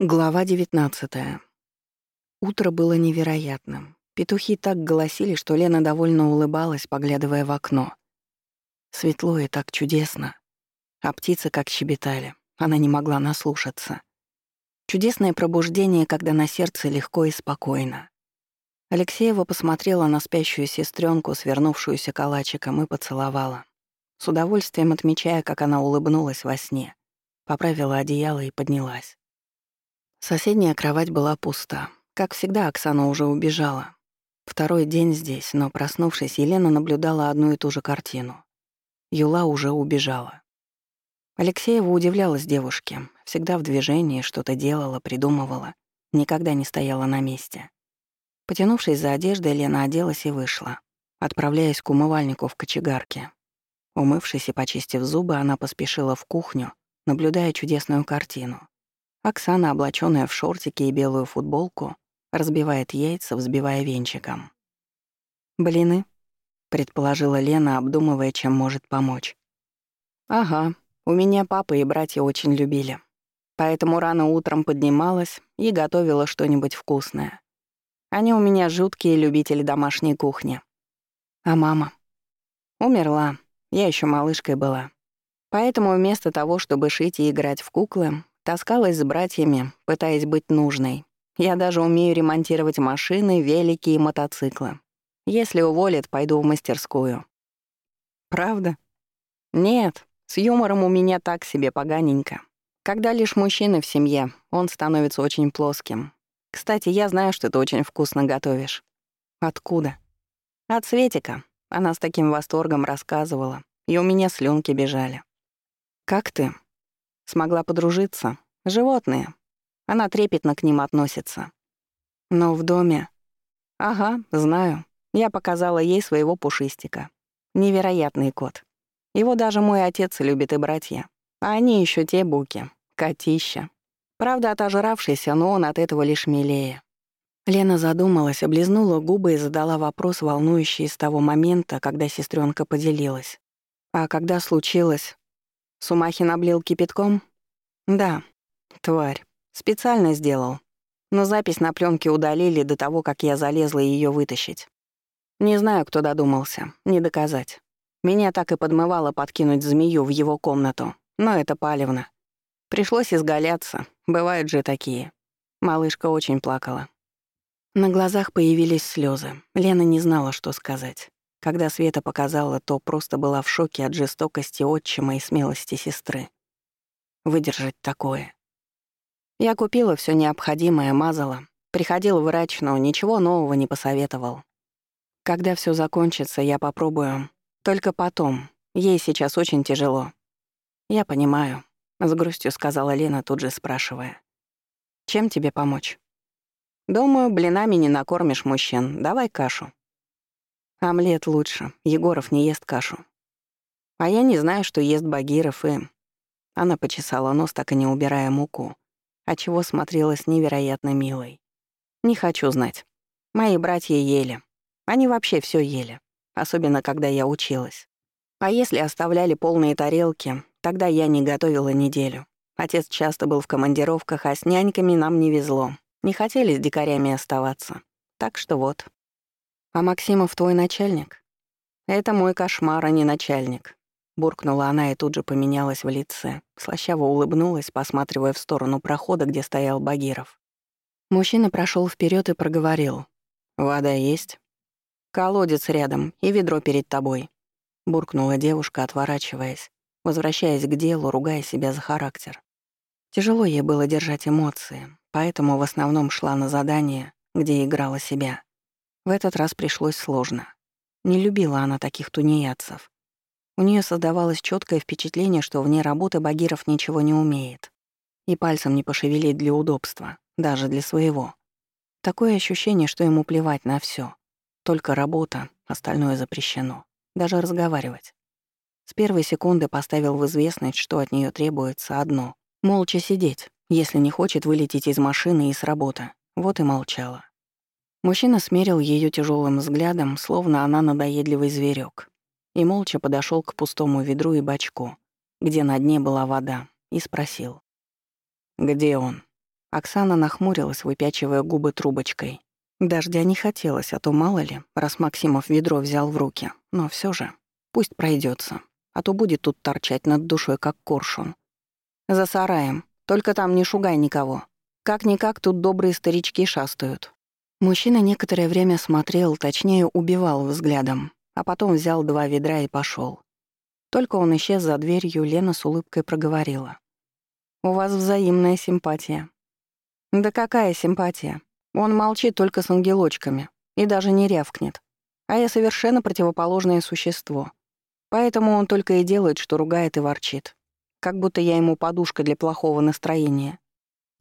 Глава 19. Утро было невероятным. Петухи так голосили, что Лена довольно улыбалась, поглядывая в окно. Светло и так чудесно. А птицы как щебетали. Она не могла наслушаться. Чудесное пробуждение, когда на сердце легко и спокойно. Алексеева посмотрела на спящую сестренку, свернувшуюся калачиком, и поцеловала. С удовольствием отмечая, как она улыбнулась во сне. Поправила одеяло и поднялась. Соседняя кровать была пуста. Как всегда, Оксана уже убежала. Второй день здесь, но, проснувшись, Елена наблюдала одну и ту же картину. Юла уже убежала. Алексеева удивлялась девушке. Всегда в движении, что-то делала, придумывала. Никогда не стояла на месте. Потянувшись за одеждой, Лена оделась и вышла, отправляясь к умывальнику в кочегарке. Умывшись и почистив зубы, она поспешила в кухню, наблюдая чудесную картину. Оксана, облачённая в шортики и белую футболку, разбивает яйца, взбивая венчиком. «Блины?» — предположила Лена, обдумывая, чем может помочь. «Ага, у меня папа и братья очень любили. Поэтому рано утром поднималась и готовила что-нибудь вкусное. Они у меня жуткие любители домашней кухни. А мама? Умерла. Я еще малышкой была. Поэтому вместо того, чтобы шить и играть в куклы, Таскалась с братьями, пытаясь быть нужной. Я даже умею ремонтировать машины, велики и мотоциклы. Если уволят, пойду в мастерскую. Правда? Нет, с юмором у меня так себе поганенько. Когда лишь мужчина в семье, он становится очень плоским. Кстати, я знаю, что ты очень вкусно готовишь. Откуда? От Светика. Она с таким восторгом рассказывала, и у меня слюнки бежали. Как ты? смогла подружиться. Животные. Она трепетно к ним относится. Но в доме... Ага, знаю. Я показала ей своего пушистика. Невероятный кот. Его даже мой отец любит и братья. А они еще те буки. Котища. Правда, отожравшийся, но он от этого лишь милее. Лена задумалась, облизнула губы и задала вопрос, волнующий с того момента, когда сестренка поделилась. А когда случилось, Сумахин облил кипятком? Да. Тварь. Специально сделал. Но запись на пленке удалили до того, как я залезла ее вытащить. Не знаю, кто додумался. Не доказать. Меня так и подмывало подкинуть змею в его комнату. Но это палевно. Пришлось изгаляться. Бывают же такие. Малышка очень плакала. На глазах появились слезы. Лена не знала, что сказать когда Света показала, то просто была в шоке от жестокости отчима и смелости сестры. Выдержать такое. Я купила все необходимое, мазала. Приходил врач, но ничего нового не посоветовал. Когда все закончится, я попробую. Только потом. Ей сейчас очень тяжело. Я понимаю, с грустью сказала Лена, тут же спрашивая. Чем тебе помочь? Думаю, блинами не накормишь мужчин. Давай кашу. Омлет лучше. Егоров не ест кашу. А я не знаю, что ест Багиров и... Она почесала нос, так и не убирая муку, а отчего смотрелась невероятно милой. Не хочу знать. Мои братья ели. Они вообще все ели. Особенно, когда я училась. А если оставляли полные тарелки, тогда я не готовила неделю. Отец часто был в командировках, а с няньками нам не везло. Не хотели с дикарями оставаться. Так что вот, «А Максимов твой начальник?» «Это мой кошмар, а не начальник», — буркнула она и тут же поменялась в лице, слащаво улыбнулась, посматривая в сторону прохода, где стоял Багиров. Мужчина прошел вперед и проговорил. «Вода есть?» «Колодец рядом и ведро перед тобой», — буркнула девушка, отворачиваясь, возвращаясь к делу, ругая себя за характер. Тяжело ей было держать эмоции, поэтому в основном шла на задание, где играла себя — в этот раз пришлось сложно. Не любила она таких тунеядцев. У нее создавалось четкое впечатление, что вне работы Багиров ничего не умеет. И пальцем не пошевелить для удобства, даже для своего. Такое ощущение, что ему плевать на все. Только работа, остальное запрещено. Даже разговаривать. С первой секунды поставил в известность, что от нее требуется одно — молча сидеть, если не хочет вылететь из машины и с работы. Вот и молчала. Мужчина смерил ее тяжелым взглядом, словно она надоедливый зверек, и молча подошел к пустому ведру и бачку, где на дне была вода, и спросил. «Где он?» Оксана нахмурилась, выпячивая губы трубочкой. Дождя не хотелось, а то мало ли, раз Максимов ведро взял в руки. Но все же, пусть пройдется, а то будет тут торчать над душой, как коршун. «За сараем, только там не шугай никого. Как-никак тут добрые старички шастают», Мужчина некоторое время смотрел, точнее, убивал взглядом, а потом взял два ведра и пошел. Только он исчез за дверью, Лена с улыбкой проговорила. «У вас взаимная симпатия». «Да какая симпатия? Он молчит только с ангелочками и даже не рявкнет. А я совершенно противоположное существо. Поэтому он только и делает, что ругает и ворчит. Как будто я ему подушка для плохого настроения.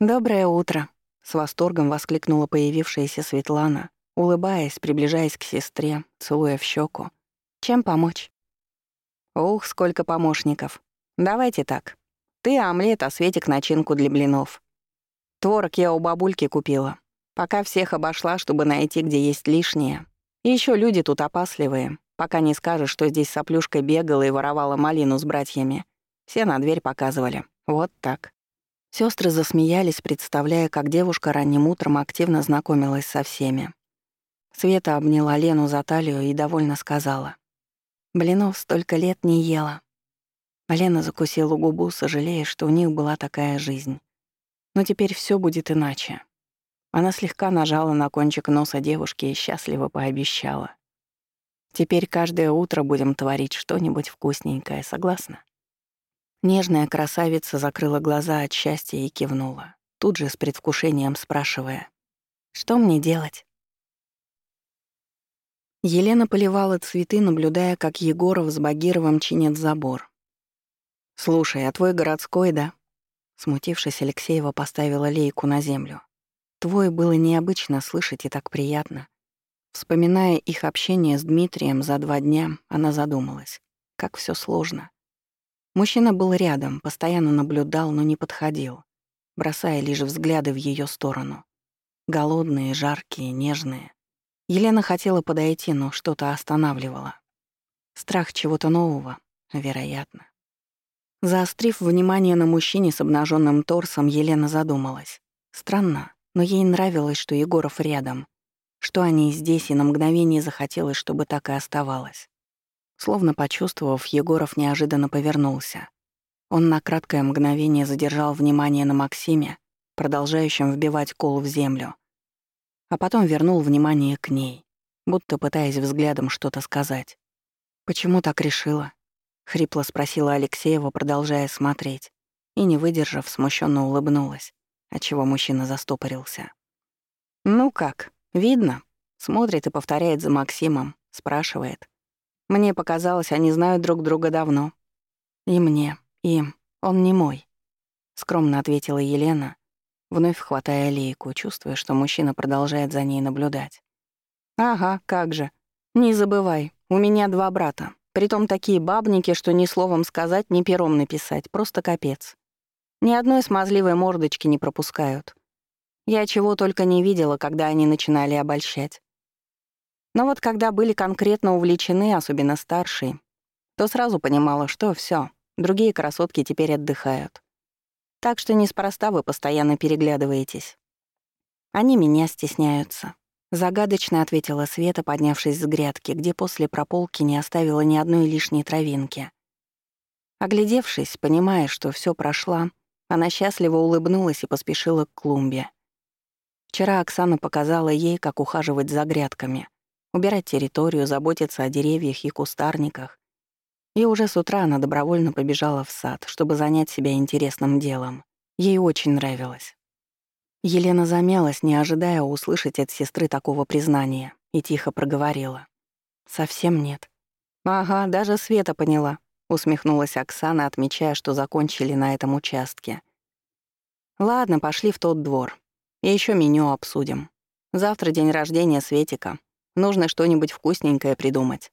«Доброе утро», с восторгом воскликнула появившаяся Светлана, улыбаясь, приближаясь к сестре, целуя в щеку. «Чем помочь?» «Ух, сколько помощников! Давайте так. Ты омлет, а Светик начинку для блинов. Творог я у бабульки купила. Пока всех обошла, чтобы найти, где есть лишнее. Еще люди тут опасливые, пока не скажешь, что здесь соплюшка бегала и воровала малину с братьями. Все на дверь показывали. Вот так. Сёстры засмеялись, представляя, как девушка ранним утром активно знакомилась со всеми. Света обняла Лену за талию и довольно сказала. «Блинов столько лет не ела». Лена закусила губу, сожалея, что у них была такая жизнь. Но теперь всё будет иначе. Она слегка нажала на кончик носа девушки и счастливо пообещала. «Теперь каждое утро будем творить что-нибудь вкусненькое, согласна?» Нежная красавица закрыла глаза от счастья и кивнула, тут же с предвкушением спрашивая, «Что мне делать?» Елена поливала цветы, наблюдая, как Егоров с Багировым чинит забор. «Слушай, а твой городской, да?» Смутившись, Алексеева поставила лейку на землю. Твой было необычно слышать и так приятно. Вспоминая их общение с Дмитрием за два дня, она задумалась. Как все сложно. Мужчина был рядом, постоянно наблюдал, но не подходил, бросая лишь взгляды в ее сторону. Голодные, жаркие, нежные. Елена хотела подойти, но что-то останавливало. Страх чего-то нового, вероятно. Заострив внимание на мужчине с обнаженным торсом, Елена задумалась. Странно, но ей нравилось, что Егоров рядом, что они здесь, и на мгновение захотелось, чтобы так и оставалось. Словно почувствовав, Егоров неожиданно повернулся. Он на краткое мгновение задержал внимание на Максиме, продолжающем вбивать кол в землю, а потом вернул внимание к ней, будто пытаясь взглядом что-то сказать. «Почему так решила?» — хрипло спросила Алексеева, продолжая смотреть, и, не выдержав, смущенно улыбнулась, отчего мужчина застопорился. «Ну как, видно?» — смотрит и повторяет за Максимом, спрашивает — мне показалось, они знают друг друга давно. И мне, им. Он не мой. Скромно ответила Елена, вновь хватая лейку, чувствуя, что мужчина продолжает за ней наблюдать. «Ага, как же. Не забывай, у меня два брата. Притом такие бабники, что ни словом сказать, ни пером написать. Просто капец. Ни одной смазливой мордочки не пропускают. Я чего только не видела, когда они начинали обольщать. Но вот когда были конкретно увлечены, особенно старшие, то сразу понимала, что все, другие красотки теперь отдыхают. Так что неспроста вы постоянно переглядываетесь. Они меня стесняются. Загадочно ответила Света, поднявшись с грядки, где после прополки не оставила ни одной лишней травинки. Оглядевшись, понимая, что все прошло, она счастливо улыбнулась и поспешила к клумбе. Вчера Оксана показала ей, как ухаживать за грядками — убирать территорию, заботиться о деревьях и кустарниках. И уже с утра она добровольно побежала в сад, чтобы занять себя интересным делом. Ей очень нравилось. Елена замялась, не ожидая услышать от сестры такого признания, и тихо проговорила. «Совсем нет». «Ага, даже Света поняла», — усмехнулась Оксана, отмечая, что закончили на этом участке. «Ладно, пошли в тот двор. И еще меню обсудим. Завтра день рождения Светика. Нужно что-нибудь вкусненькое придумать».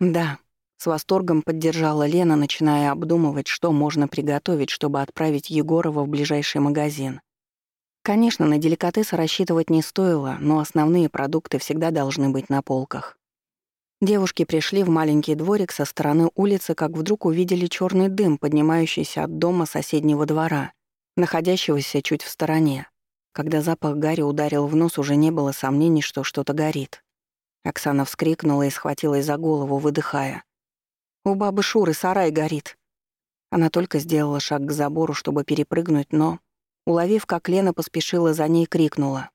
«Да», — с восторгом поддержала Лена, начиная обдумывать, что можно приготовить, чтобы отправить Егорова в ближайший магазин. Конечно, на деликатесы рассчитывать не стоило, но основные продукты всегда должны быть на полках. Девушки пришли в маленький дворик со стороны улицы, как вдруг увидели черный дым, поднимающийся от дома соседнего двора, находящегося чуть в стороне. Когда запах гари ударил в нос, уже не было сомнений, что что-то горит. Оксана вскрикнула и схватилась за голову, выдыхая. «У бабы Шуры сарай горит!» Она только сделала шаг к забору, чтобы перепрыгнуть, но, уловив, как Лена поспешила за ней, крикнула.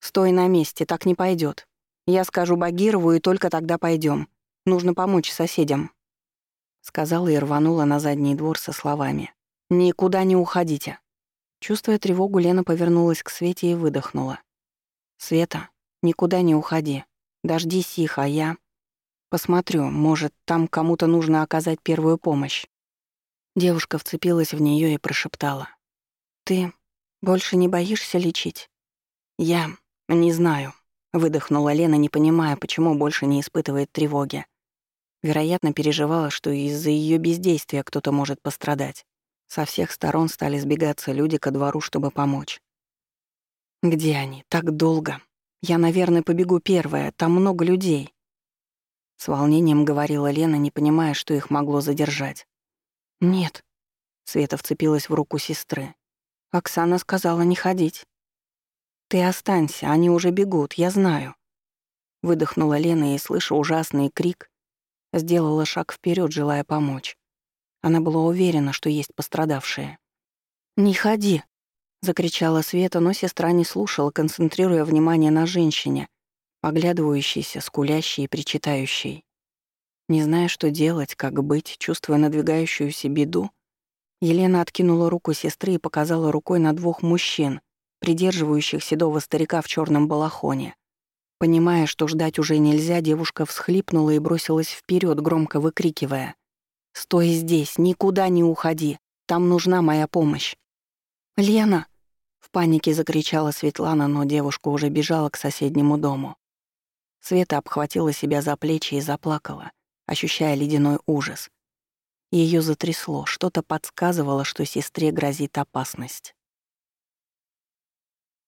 «Стой на месте, так не пойдет. Я скажу Багирову, и только тогда пойдем. Нужно помочь соседям». Сказала и рванула на задний двор со словами. «Никуда не уходите. Чувствуя тревогу, Лена повернулась к Свете и выдохнула. «Света, никуда не уходи. Дождись их, а я...» «Посмотрю, может, там кому-то нужно оказать первую помощь». Девушка вцепилась в нее и прошептала. «Ты больше не боишься лечить?» «Я не знаю», — выдохнула Лена, не понимая, почему больше не испытывает тревоги. Вероятно, переживала, что из-за ее бездействия кто-то может пострадать. Со всех сторон стали сбегаться люди ко двору, чтобы помочь. «Где они? Так долго. Я, наверное, побегу первая. Там много людей». С волнением говорила Лена, не понимая, что их могло задержать. «Нет». Света вцепилась в руку сестры. «Оксана сказала не ходить». «Ты останься, они уже бегут, я знаю». Выдохнула Лена и, слыша ужасный крик, сделала шаг вперед, желая помочь. Она была уверена, что есть пострадавшие. «Не ходи!» — закричала Света, но сестра не слушала, концентрируя внимание на женщине, поглядывающейся, скулящей и причитающей. Не зная, что делать, как быть, чувствуя надвигающуюся беду, Елена откинула руку сестры и показала рукой на двух мужчин, придерживающих седого старика в черном балахоне. Понимая, что ждать уже нельзя, девушка всхлипнула и бросилась вперед, громко выкрикивая. Стой здесь, никуда не уходи. Там нужна моя помощь. Лена, в панике закричала Светлана, но девушка уже бежала к соседнему дому. Света обхватила себя за плечи и заплакала, ощущая ледяной ужас. Ее затрясло, что-то подсказывало, что сестре грозит опасность.